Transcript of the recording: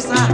Lisa.